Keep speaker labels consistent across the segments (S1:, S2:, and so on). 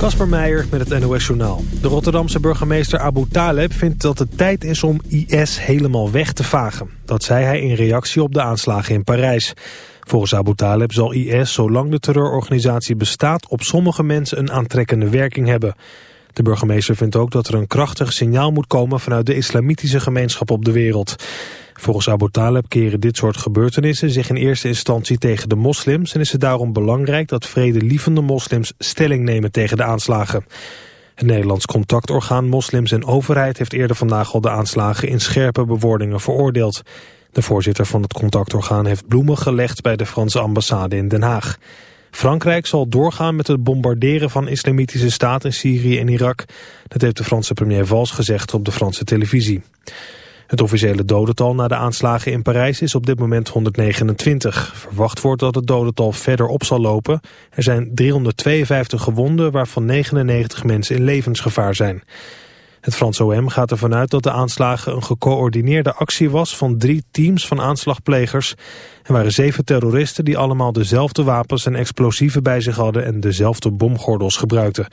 S1: Kasper Meijer met het NOS Journaal. De Rotterdamse burgemeester Abu Taleb vindt dat het tijd is om IS helemaal weg te vagen. Dat zei hij in reactie op de aanslagen in Parijs. Volgens Abu Taleb zal IS, zolang de terreurorganisatie bestaat, op sommige mensen een aantrekkende werking hebben. De burgemeester vindt ook dat er een krachtig signaal moet komen vanuit de islamitische gemeenschap op de wereld. Volgens Abu Taleb keren dit soort gebeurtenissen zich in eerste instantie tegen de moslims en is het daarom belangrijk dat vredelievende moslims stelling nemen tegen de aanslagen. Het Nederlands contactorgaan Moslims en Overheid heeft eerder vandaag al de aanslagen in scherpe bewoordingen veroordeeld. De voorzitter van het contactorgaan heeft bloemen gelegd bij de Franse ambassade in Den Haag. Frankrijk zal doorgaan met het bombarderen van islamitische staat in Syrië en Irak. Dat heeft de Franse premier Valls gezegd op de Franse televisie. Het officiële dodental na de aanslagen in Parijs is op dit moment 129. Verwacht wordt dat het dodental verder op zal lopen. Er zijn 352 gewonden, waarvan 99 mensen in levensgevaar zijn. Het Franse OM gaat ervan uit dat de aanslagen een gecoördineerde actie was van drie teams van aanslagplegers. Er waren zeven terroristen die allemaal dezelfde wapens en explosieven bij zich hadden en dezelfde bomgordels gebruikten.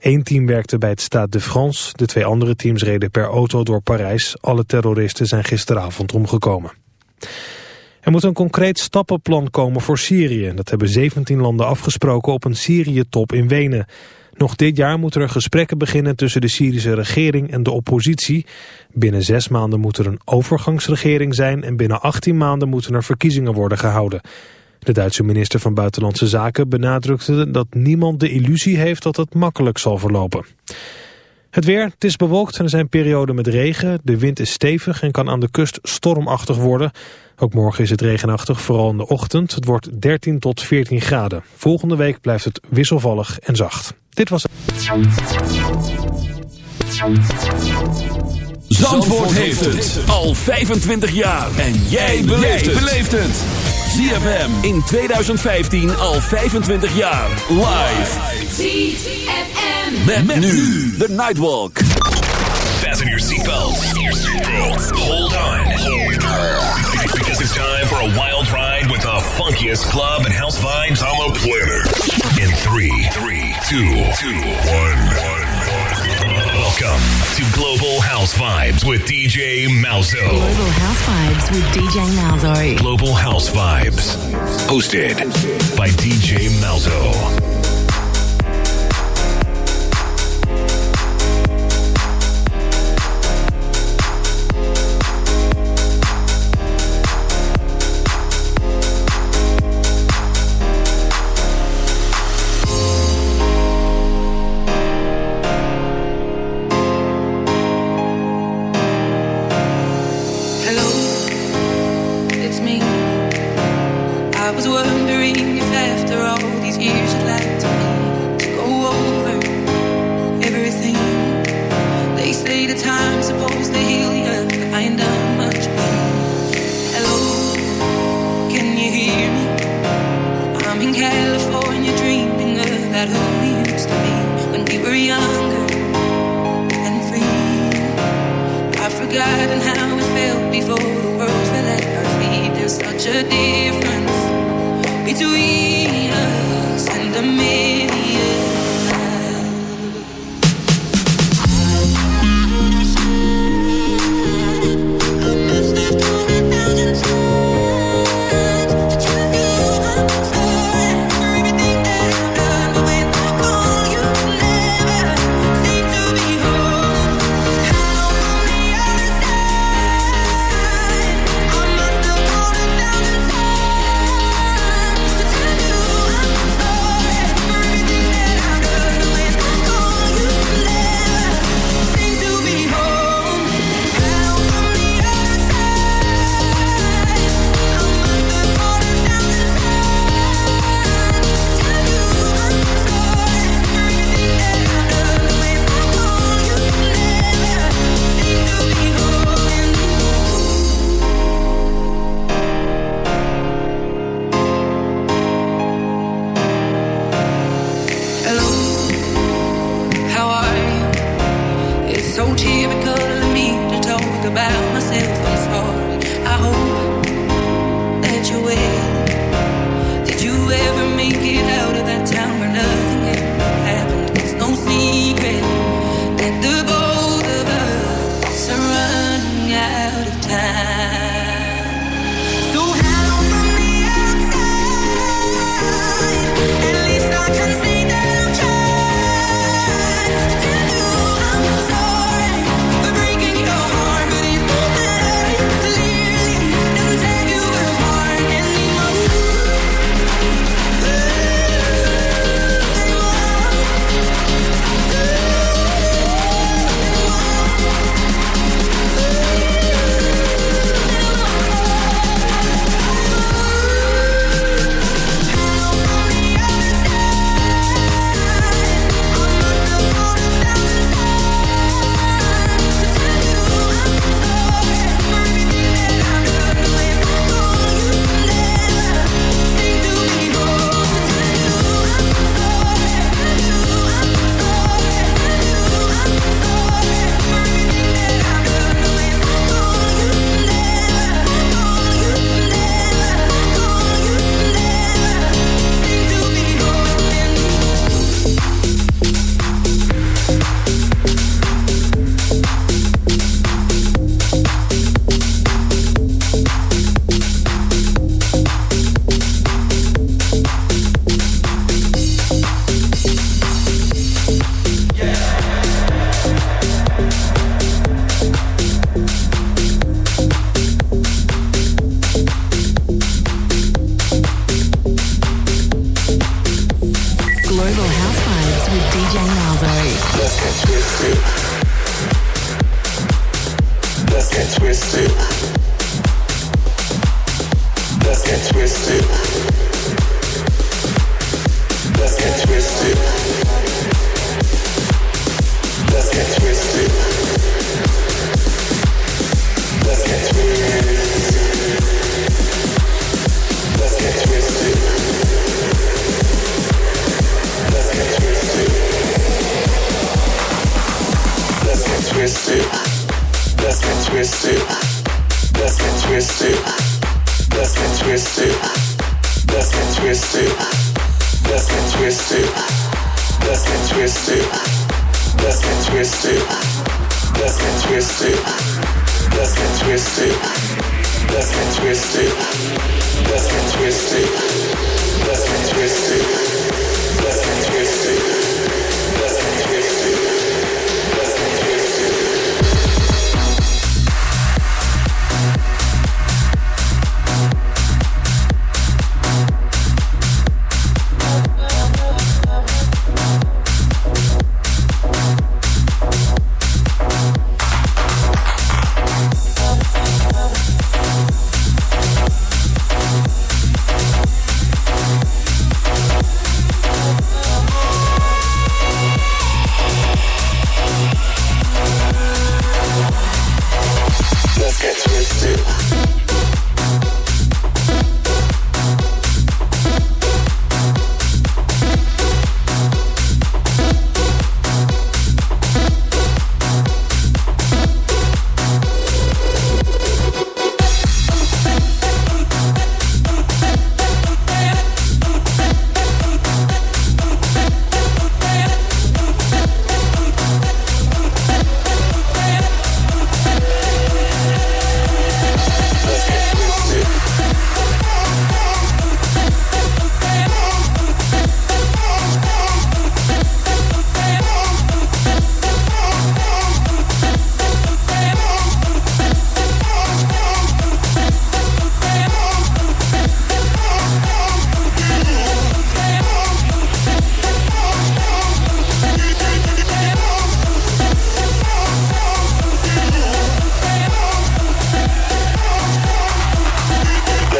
S1: Eén team werkte bij het Stade de France, de twee andere teams reden per auto door Parijs. Alle terroristen zijn gisteravond omgekomen. Er moet een concreet stappenplan komen voor Syrië. Dat hebben 17 landen afgesproken op een Syrië-top in Wenen. Nog dit jaar moeten er gesprekken beginnen tussen de Syrische regering en de oppositie. Binnen zes maanden moet er een overgangsregering zijn en binnen 18 maanden moeten er verkiezingen worden gehouden. De Duitse minister van Buitenlandse Zaken benadrukte dat niemand de illusie heeft dat het makkelijk zal verlopen. Het weer, het is bewolkt en er zijn perioden met regen. De wind is stevig en kan aan de kust stormachtig worden. Ook morgen is het regenachtig, vooral in de ochtend. Het wordt 13 tot 14 graden. Volgende week blijft het wisselvallig en zacht. Dit was
S2: Zandvoort heeft het al 25 jaar. En jij beleeft het. ZFM in 2015 al 25 jaar. Live.
S3: ZFM.
S2: Met, nu de Nightwalk.
S4: Fasten your seatbelts. Hold on. Because it's time for a wild ride with the funkiest club and house vibes on the planet. In three, three, two, two, one, one. Welcome to Global House Vibes with DJ Malzo.
S5: Global House Vibes with DJ Malzo.
S4: Global House Vibes. Hosted by DJ Malzo.
S6: twisted. Let's get twisted. Let's get twisted. Let's get twisted. Let's get twisted. Let's get twisted. Let's get twisted. Let's get twisted.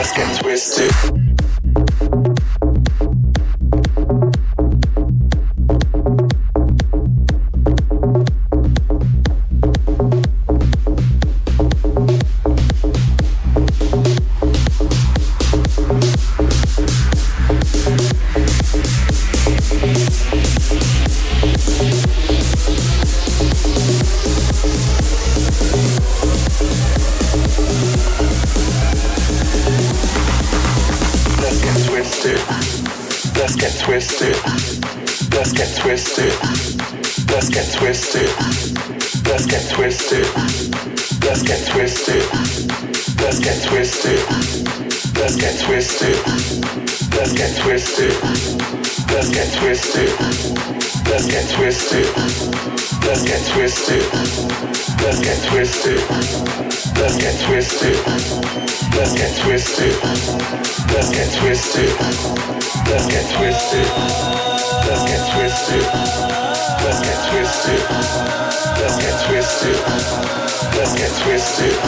S6: Let's get twisted. twisted. Let's get twisted. Let's get twisted. Let's get twisted. Let's get twisted. Let's get twisted. Let's get twisted.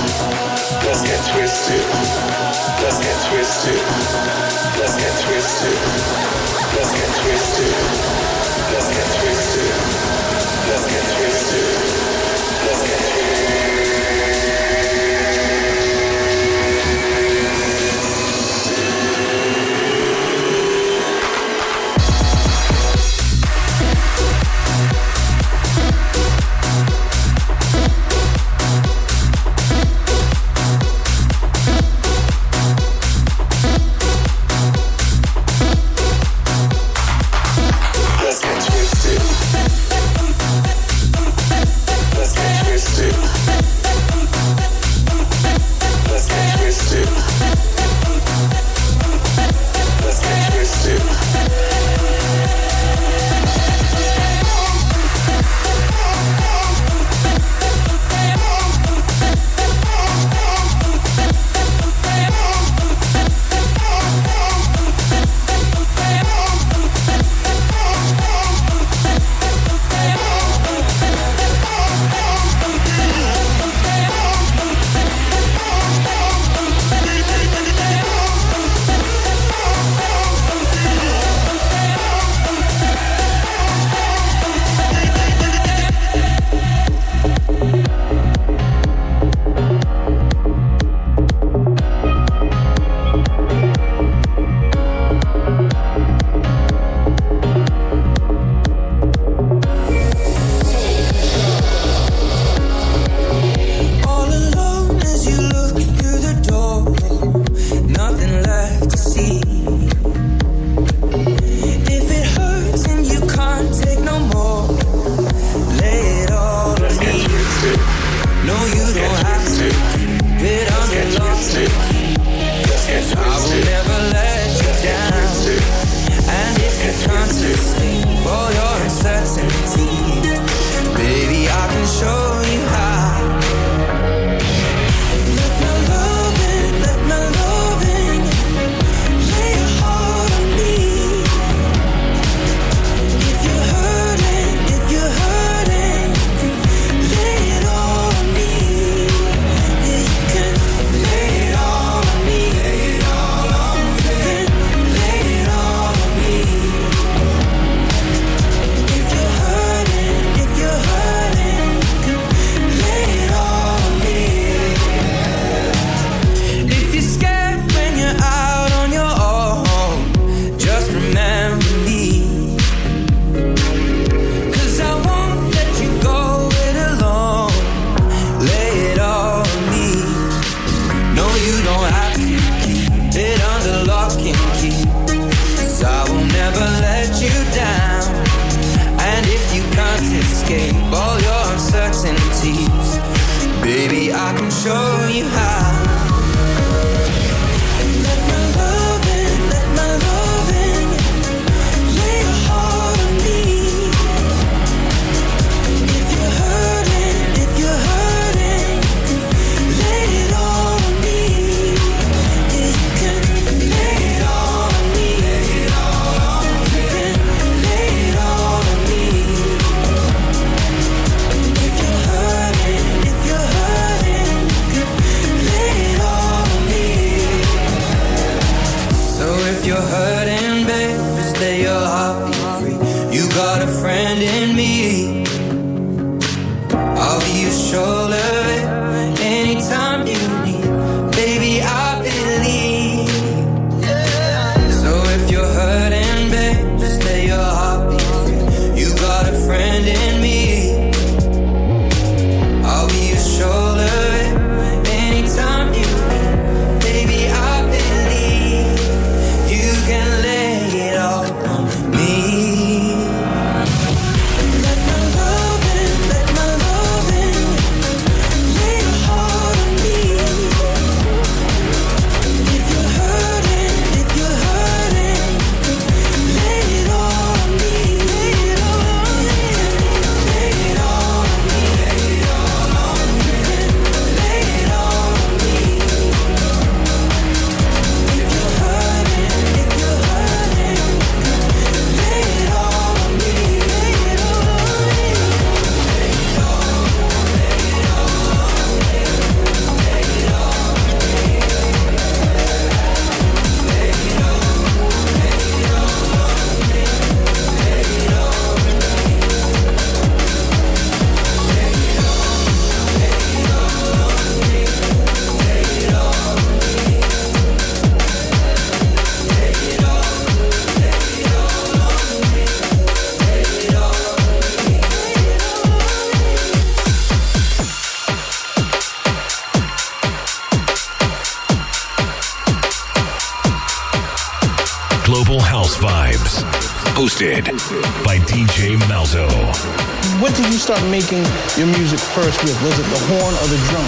S7: Your
S8: music first with? Was it the horn or the drum?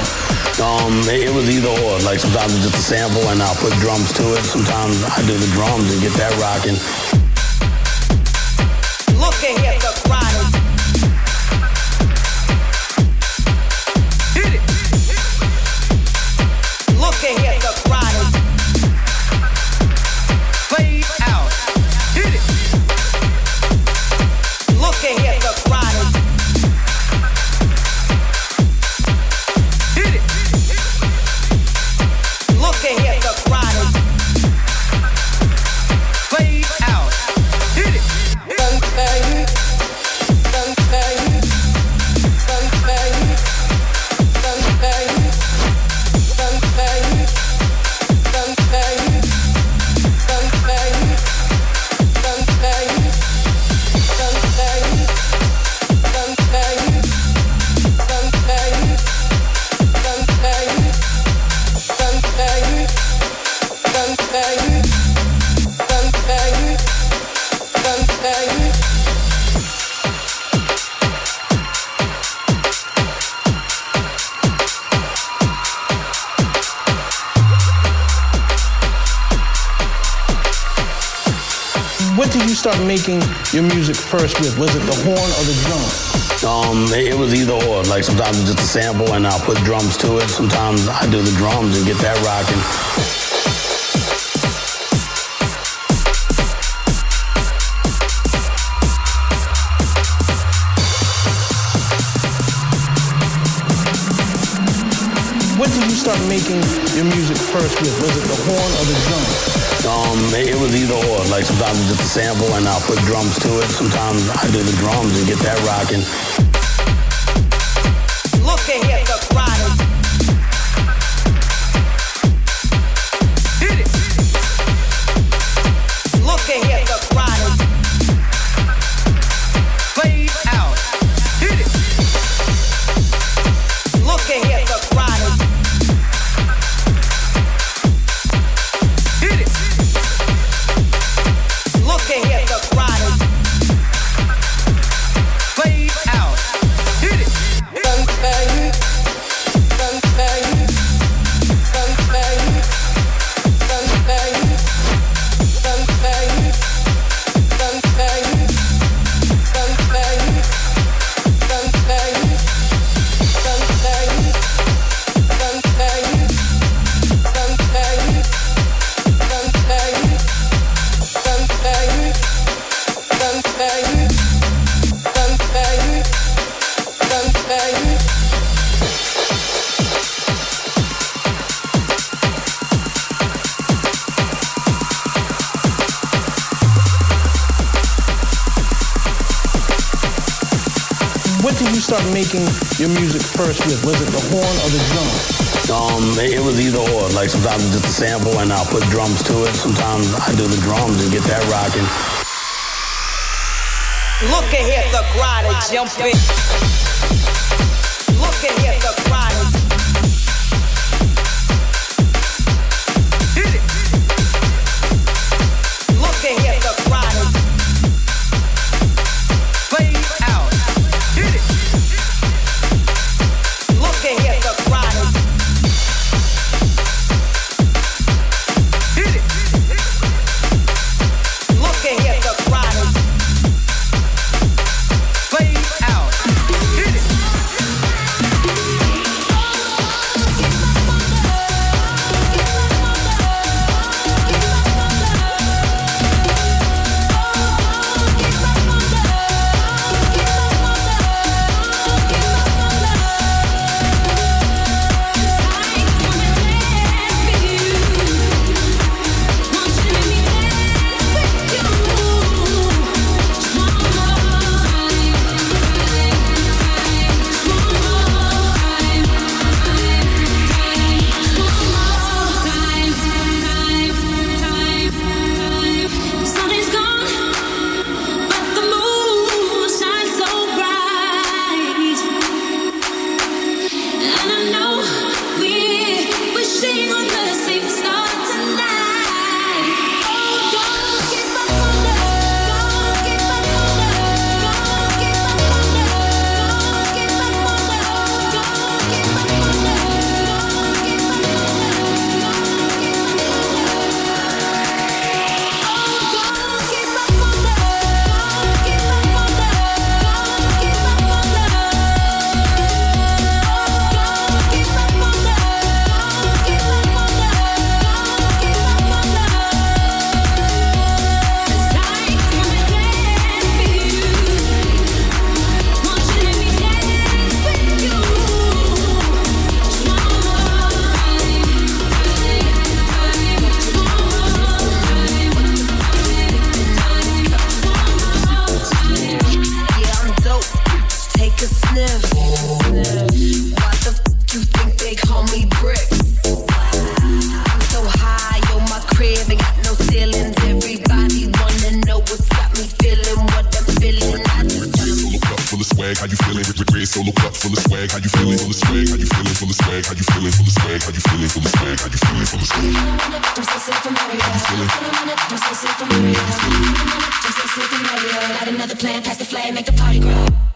S9: Um, it, it was either or. Like sometimes it's just a sample and I'll put drums to it. Sometimes I do the drums and get that rocking.
S8: With? Was it the horn or the drum?
S9: Um, it, it was either or. Like sometimes it's just a sample and I'll put drums to it. Sometimes I do the drums and get that rocking.
S8: What did you start making your music first with? Was it the horn or the drum?
S9: Um, it, was either or. Like sometimes it's just a sample and I'll put drums to it. Sometimes I do the drums and get that rocking. sample and I'll put drums to it. Sometimes I do the drums and get that rocking.
S10: Look at here, the crowd jumping. Look at here, the crowd.
S2: god.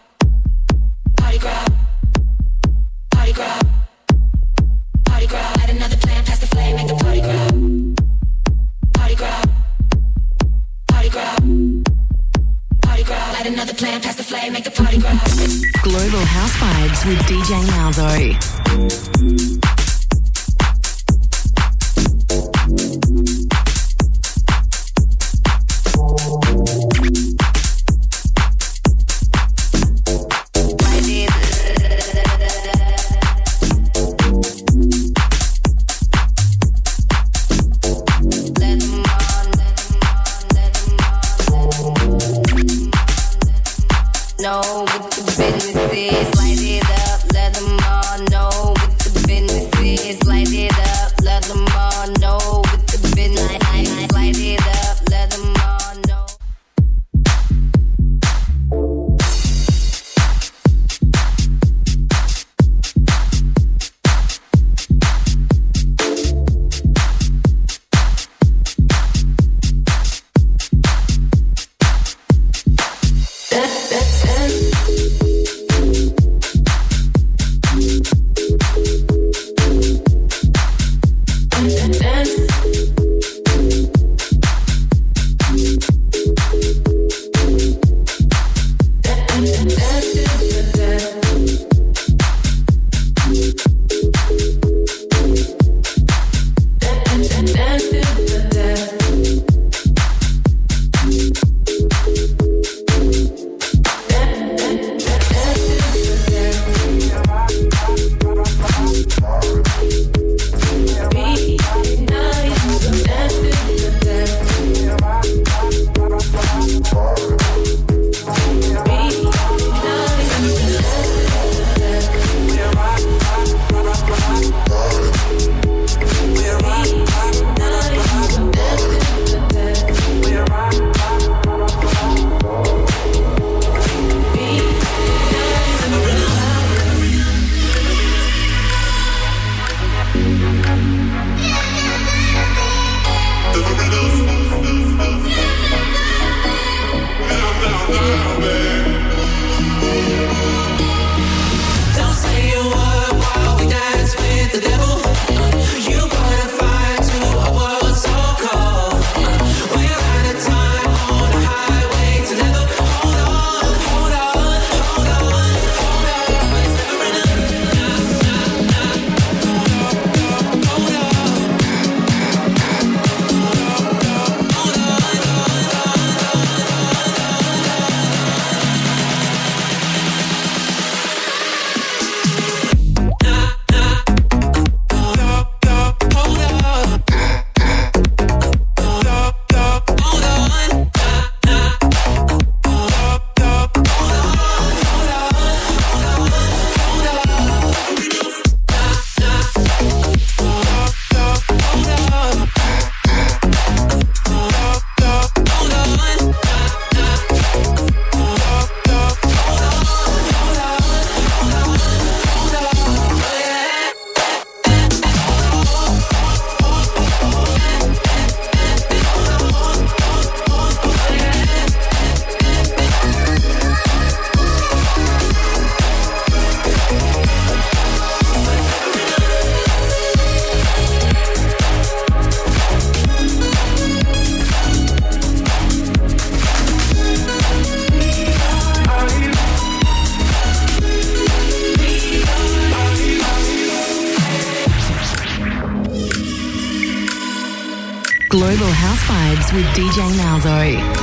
S2: Sorry.